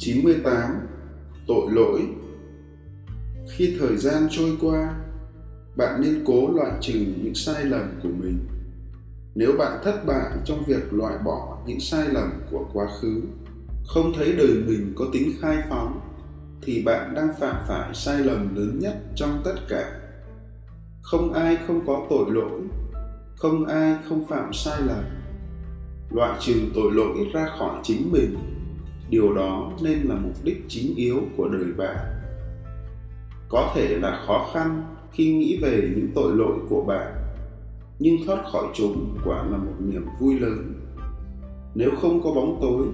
98 tội lỗi. Khi thời gian trôi qua, bạn nên cố loại trừ những sai lầm của mình. Nếu bạn thất bại trong việc loại bỏ những sai lầm của quá khứ, không thấy đời mình có tính khai phóng, thì bạn đang phạm phải sai lầm lớn nhất trong tất cả. Không ai không có tội lỗi, không ai không phạm sai lầm. Loại trừ tội lỗi ra khỏi chính mình điều đó nên là mục đích chính yếu của đời bạn. Có thể là khó khăn khi nghĩ về những tội lỗi của bạn, nhưng thoát khỏi chúng quả là một niềm vui lớn. Nếu không có bóng tối,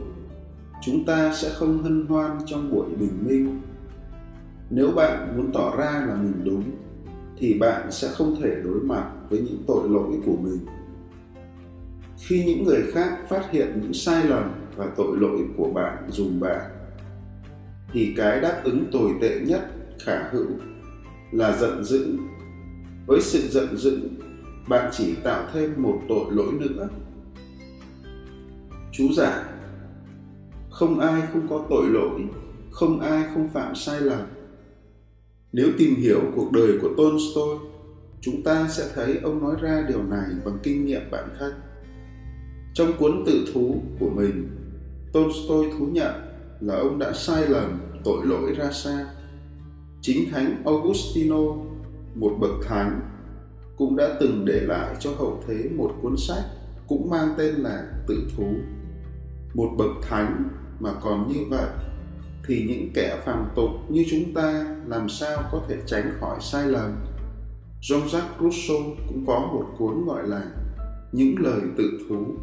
chúng ta sẽ không hân hoan trong buổi bình minh. Nếu bạn muốn tỏ ra là mình đúng, thì bạn sẽ không thể đối mặt với những tội lỗi của mình khi những người khác phát hiện những sai lầm và tội lỗi của bạn dùng bạn thì cái đáp ứng tồi tệ nhất khả hữu là giận dữ. Với sự giận dữ, bạn chỉ tạo thêm một tội lỗi nữa. Chú giải không ai không có tội lỗi, không ai không phạm sai lầm. Nếu tìm hiểu cuộc đời của tolstoy, chúng ta sẽ thấy ông nói ra điều này bằng kinh nghiệm bản thân trong cuốn tự thú của mình. Tolstoy thú nhận là ông đã sai lầm, tội lỗi ra sao. Chính thánh augustino, một bậc thánh, cũng đã từng để lại cho hậu thế một cuốn sách cũng mang tên là tự thú. Một bậc thánh mà còn như vậy, thì những kẻ phàm tục như chúng ta làm sao có thể tránh khỏi sai lầm? Jean-Jacques Rousseau cũng có một cuốn gọi là những lời tự thú.